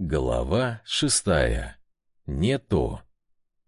Глава шестая. Не то.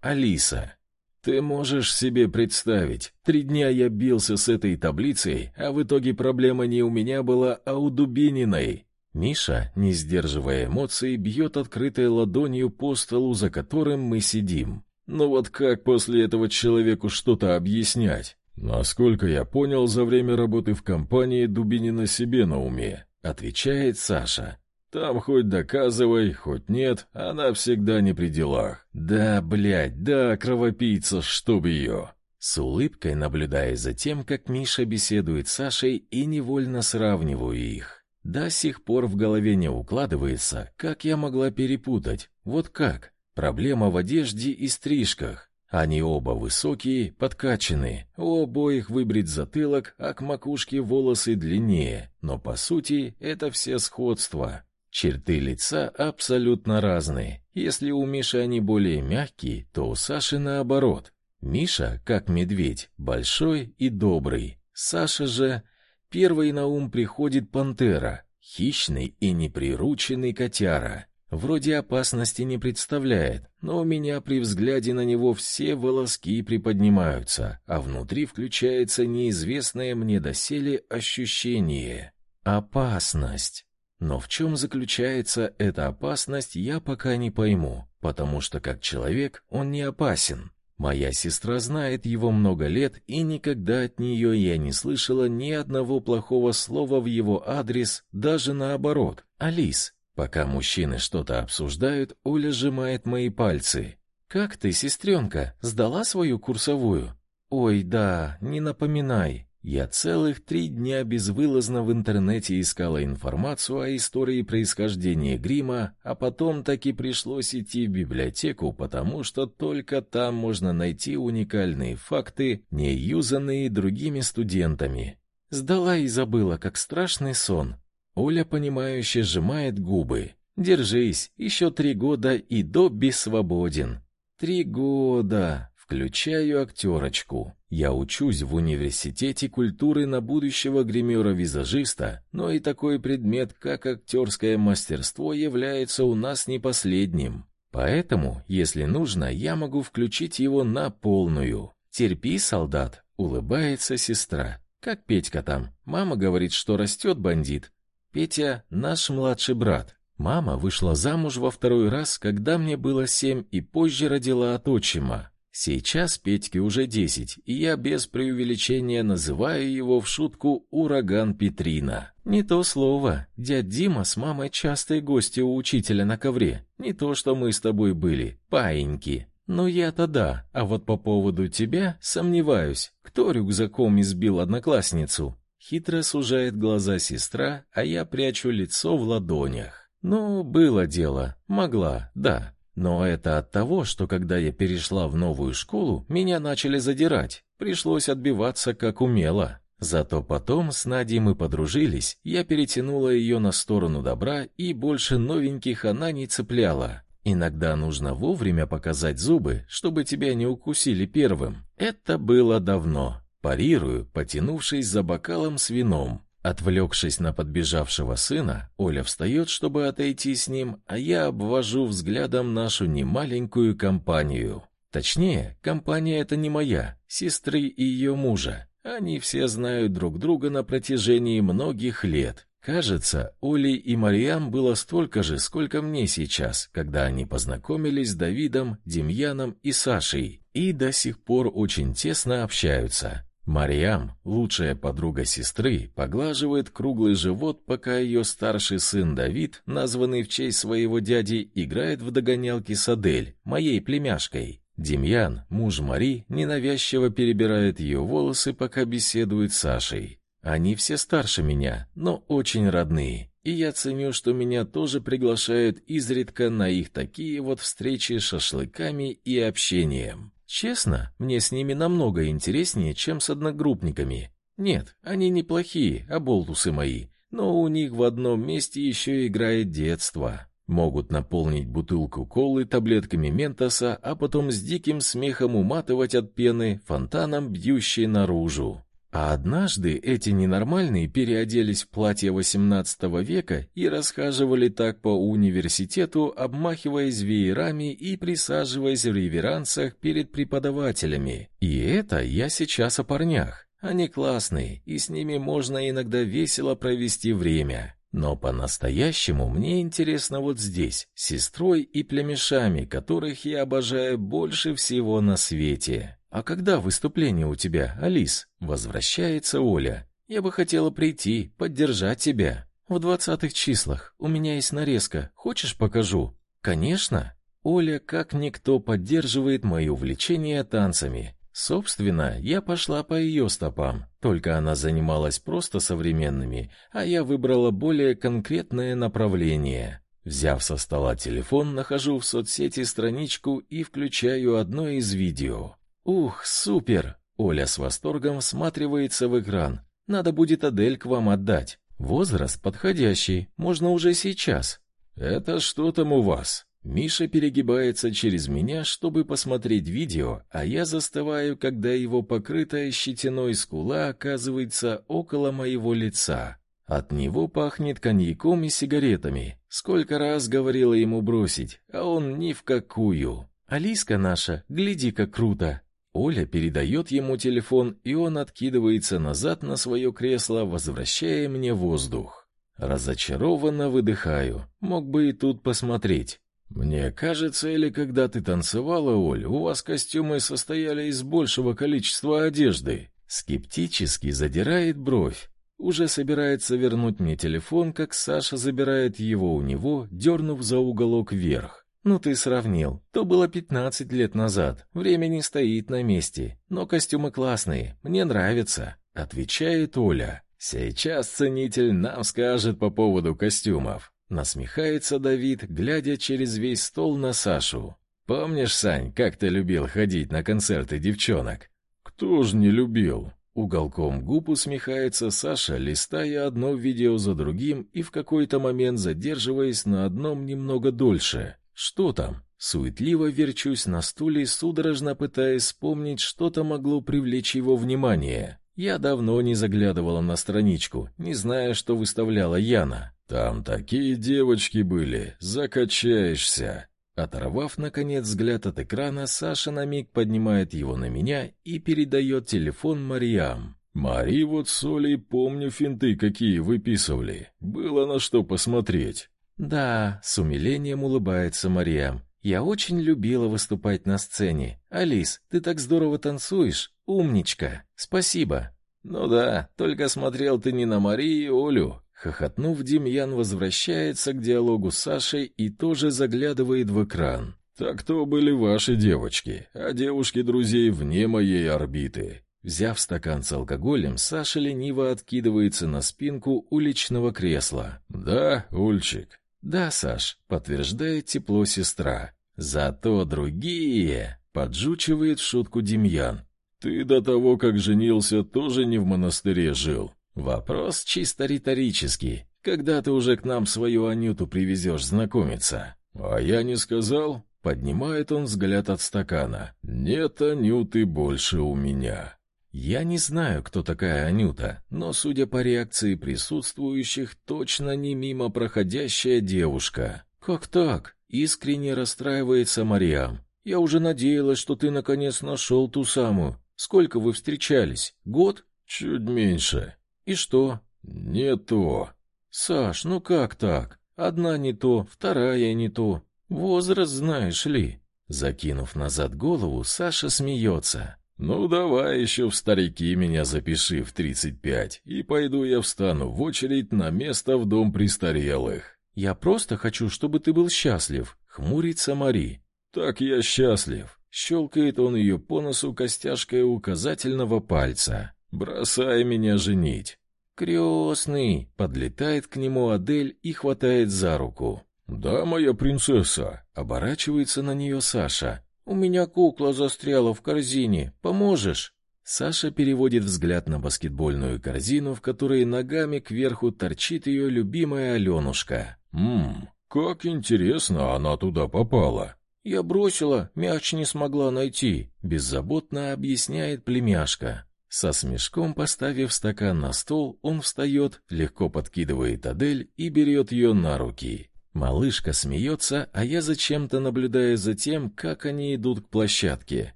Алиса. Ты можешь себе представить, три дня я бился с этой таблицей, а в итоге проблема не у меня была, а у Дубининой. Миша, не сдерживая эмоций, бьет открытой ладонью по столу, за которым мы сидим. Ну вот как после этого человеку что-то объяснять? Насколько я понял, за время работы в компании Дубинина себе на уме, отвечает Саша. Там хоть доказывай, хоть нет, она всегда не при делах. Да, блядь, да, кровопийца, чтоб ее. С улыбкой наблюдая за тем, как Миша беседует с Сашей и невольно сравниваю их. До сих пор в голове не укладывается, как я могла перепутать. Вот как? Проблема в одежде и стрижках. Они оба высокие, подкачанные, у обоих выбрит затылок, а к макушке волосы длиннее, но по сути это все сходство. Черты лица абсолютно разные. Если у Миши они более мягкие, то у Саши наоборот. Миша, как медведь, большой и добрый. Саша же первый на ум приходит пантера, хищный и неприрученный котяра. Вроде опасности не представляет, но у меня при взгляде на него все волоски приподнимаются, а внутри включается неизвестное мне доселе ощущение опасность. Но в чем заключается эта опасность, я пока не пойму, потому что как человек он не опасен. Моя сестра знает его много лет, и никогда от нее я не слышала ни одного плохого слова в его адрес, даже наоборот. Алис, пока мужчины что-то обсуждают, Оля сжимает мои пальцы. Как ты, сестренка, сдала свою курсовую? Ой, да, не напоминай. Я целых три дня безвылазно в интернете искала информацию о истории происхождения грима, а потом таки пришлось идти в библиотеку, потому что только там можно найти уникальные факты, не юзанные другими студентами. Сдала и забыла, как страшный сон. Оля, понимающе сжимает губы. Держись, еще три года и Добби свободен. Три года. Включаю актерочку. Я учусь в университете культуры на будущего гримера-визажиста, но и такой предмет, как актерское мастерство, является у нас не последним. Поэтому, если нужно, я могу включить его на полную. Терпи, солдат, улыбается сестра. Как Петька там? Мама говорит, что растет бандит. Петя наш младший брат. Мама вышла замуж во второй раз, когда мне было семь, и позже родила от отчима. Сейчас Петьке уже десять, и я без преувеличения называю его в шутку «ураган Петрина». Не то слово. Дядь Дима с мамой частые гости у учителя на ковре. Не то, что мы с тобой были, паиньки. Но я-то да, а вот по поводу тебя сомневаюсь. Кто рюкзаком избил одноклассницу? Хитро сужает глаза сестра, а я прячу лицо в ладонях. Ну, было дело. Могла, да. Но это от того, что когда я перешла в новую школу, меня начали задирать. Пришлось отбиваться как умела. Зато потом с Надей мы подружились, я перетянула ее на сторону добра, и больше новеньких она не цепляла. Иногда нужно вовремя показать зубы, чтобы тебя не укусили первым. Это было давно. Парирую, потянувшись за бокалом с вином. Отвлекшись на подбежавшего сына, Оля встает, чтобы отойти с ним, а я обвожу взглядом нашу немаленькую компанию. Точнее, компания эта не моя, сестры и ее мужа. Они все знают друг друга на протяжении многих лет. Кажется, Оле и Мариам было столько же, сколько мне сейчас, когда они познакомились с Давидом, Демьяном и Сашей, и до сих пор очень тесно общаются. Мариам, лучшая подруга сестры, поглаживает круглый живот, пока ее старший сын Давид, названный в честь своего дяди, играет в догонялки с Адель, моей племяшкой. Демьян, муж Мари, ненавязчиво перебирает ее волосы, пока беседует с Сашей. Они все старше меня, но очень родные, и я ценю, что меня тоже приглашают изредка на их такие вот встречи с шашлыками и общением. Честно, мне с ними намного интереснее, чем с одногруппниками. Нет, они неплохие, оболтусы мои, но у них в одном месте еще играет детство. Могут наполнить бутылку колы таблетками ментоса, а потом с диким смехом уматывать от пены, фонтаном бьющей наружу. А однажды эти ненормальные переоделись в платье XVIII века и расхаживали так по университету, обмахиваясь веерами и присаживаясь в реверансах перед преподавателями. И это я сейчас о парнях. Они классные, и с ними можно иногда весело провести время. Но по-настоящему мне интересно вот здесь, с сестрой и племешами, которых я обожаю больше всего на свете. «А когда выступление у тебя, Алис?» Возвращается Оля. «Я бы хотела прийти, поддержать тебя. В двадцатых числах. У меня есть нарезка. Хочешь, покажу?» «Конечно». Оля, как никто, поддерживает мое увлечение танцами. Собственно, я пошла по ее стопам, только она занималась просто современными, а я выбрала более конкретное направление. Взяв со стола телефон, нахожу в соцсети страничку и включаю одно из видео. Ух, супер! Оля с восторгом всматривается в экран. Надо будет Адель к вам отдать. Возраст подходящий, можно уже сейчас. Это что там у вас? Миша перегибается через меня, чтобы посмотреть видео, а я застываю, когда его покрытая щетиной скула оказывается около моего лица. От него пахнет коньяком и сигаретами. Сколько раз говорила ему бросить, а он ни в какую. Алиска наша, гляди, как круто. Оля передает ему телефон, и он откидывается назад на свое кресло, возвращая мне воздух. Разочарованно выдыхаю. Мог бы и тут посмотреть. Мне кажется, или когда ты танцевала, Оль, у вас костюмы состояли из большего количества одежды. Скептически задирает бровь. Уже собирается вернуть мне телефон, как Саша забирает его у него, дернув за уголок вверх. Ну ты сравнил. То было 15 лет назад. Время не стоит на месте, но костюмы классные. Мне нравится, отвечает Оля. Сейчас ценитель нам скажет по поводу костюмов. Насмехается Давид, глядя через весь стол на Сашу. Помнишь, Сань, как ты любил ходить на концерты девчонок? Кто ж не любил? Уголком губ усмехается Саша, листая одно видео за другим и в какой-то момент задерживаясь на одном немного дольше. Что там? Суетливо верчусь на стуле, судорожно пытаясь вспомнить, что-то могло привлечь его внимание. Я давно не заглядывала на страничку, не зная, что выставляла Яна. Там такие девочки были, закачаешься. Оторвав наконец взгляд от экрана, Саша на миг поднимает его на меня и передает телефон Мариам. Мари вот с Олей помню финты какие выписывали. Было на что посмотреть. Да, с умилением улыбается Мариам. Я очень любила выступать на сцене. Алис, ты так здорово танцуешь. Умничка. Спасибо. Ну да, только смотрел ты не на Марию и Олю. Хохотнув, Демьян возвращается к диалогу с Сашей и тоже заглядывает в экран. Так кто были ваши девочки, а девушки друзей вне моей орбиты. Взяв стакан с алкоголем, Саша лениво откидывается на спинку уличного кресла. Да, Ульчик, «Да, Саш», — подтверждает тепло сестра. «Зато другие...» — поджучивает в шутку Демьян. «Ты до того, как женился, тоже не в монастыре жил?» «Вопрос чисто риторический. Когда ты уже к нам свою Анюту привезешь знакомиться?» «А я не сказал?» — поднимает он взгляд от стакана. «Нет Анюты больше у меня». Я не знаю, кто такая Анюта, но, судя по реакции присутствующих, точно не мимо проходящая девушка. Как так? Искренне расстраивается Мариам. Я уже надеялась, что ты наконец нашел ту самую. Сколько вы встречались? Год? Чуть меньше. И что? Не то. Саш, ну как так? Одна не то, вторая не то. Возраст знаешь ли? Закинув назад голову, Саша смеется. «Ну, давай еще в старики меня запиши в тридцать пять, и пойду я встану в очередь на место в дом престарелых». «Я просто хочу, чтобы ты был счастлив», — хмурится Мари. «Так я счастлив», — щелкает он ее по носу костяшкой указательного пальца. «Бросай меня женить». «Крестный!» — подлетает к нему Адель и хватает за руку. «Да, моя принцесса!» — оборачивается на нее Саша. «У меня кукла застряла в корзине. Поможешь?» Саша переводит взгляд на баскетбольную корзину, в которой ногами кверху торчит ее любимая Аленушка. «Ммм, как интересно она туда попала!» «Я бросила, мяч не смогла найти», — беззаботно объясняет племяшка. Со смешком поставив стакан на стол, он встает, легко подкидывает Адель и берет ее на руки. Малышка смеется, а я зачем-то наблюдаю за тем, как они идут к площадке.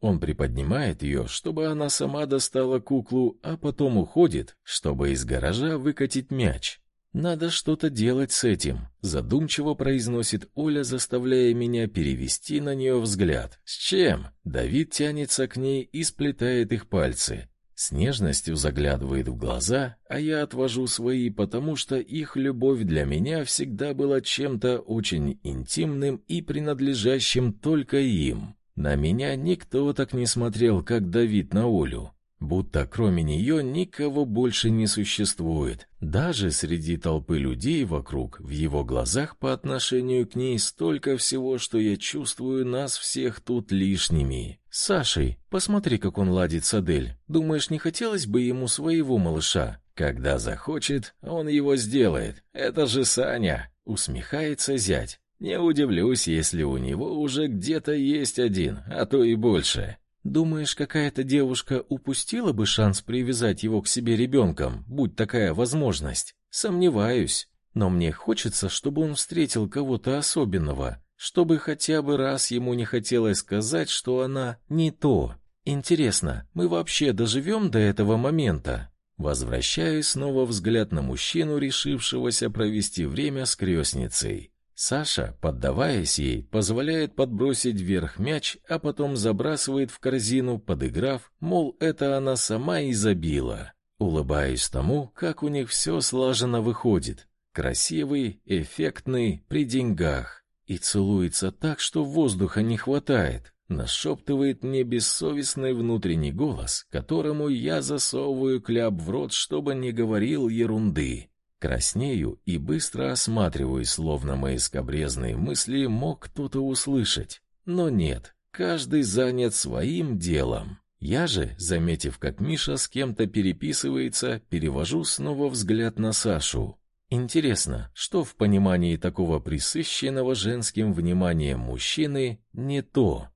Он приподнимает ее, чтобы она сама достала куклу, а потом уходит, чтобы из гаража выкатить мяч. Надо что-то делать с этим, задумчиво произносит Оля, заставляя меня перевести на нее взгляд. С чем? Давид тянется к ней и сплетает их пальцы. С нежностью заглядывает в глаза, а я отвожу свои, потому что их любовь для меня всегда была чем-то очень интимным и принадлежащим только им. На меня никто так не смотрел, как Давид на Олю будто кроме нее никого больше не существует. Даже среди толпы людей вокруг, в его глазах по отношению к ней столько всего, что я чувствую нас всех тут лишними. Сашей, посмотри, как он ладит с Адель. Думаешь, не хотелось бы ему своего малыша? Когда захочет, он его сделает. Это же Саня, усмехается зять. Не удивлюсь, если у него уже где-то есть один, а то и больше. Думаешь, какая-то девушка упустила бы шанс привязать его к себе ребенком, будь такая возможность? Сомневаюсь. Но мне хочется, чтобы он встретил кого-то особенного, чтобы хотя бы раз ему не хотелось сказать, что она не то. Интересно, мы вообще доживем до этого момента? Возвращаю снова взгляд на мужчину, решившегося провести время с крестницей. Саша, поддаваясь ей, позволяет подбросить вверх мяч, а потом забрасывает в корзину, подыграв, мол, это она сама и забила. Улыбаюсь тому, как у них все слаженно выходит. Красивый, эффектный, при деньгах. И целуется так, что воздуха не хватает. Нашептывает мне бессовестный внутренний голос, которому я засовываю кляп в рот, чтобы не говорил ерунды. Краснею и быстро осматриваюсь, словно мои скобрезные мысли мог кто-то услышать. Но нет, каждый занят своим делом. Я же, заметив, как Миша с кем-то переписывается, перевожу снова взгляд на Сашу. Интересно, что в понимании такого присыщенного женским вниманием мужчины не то?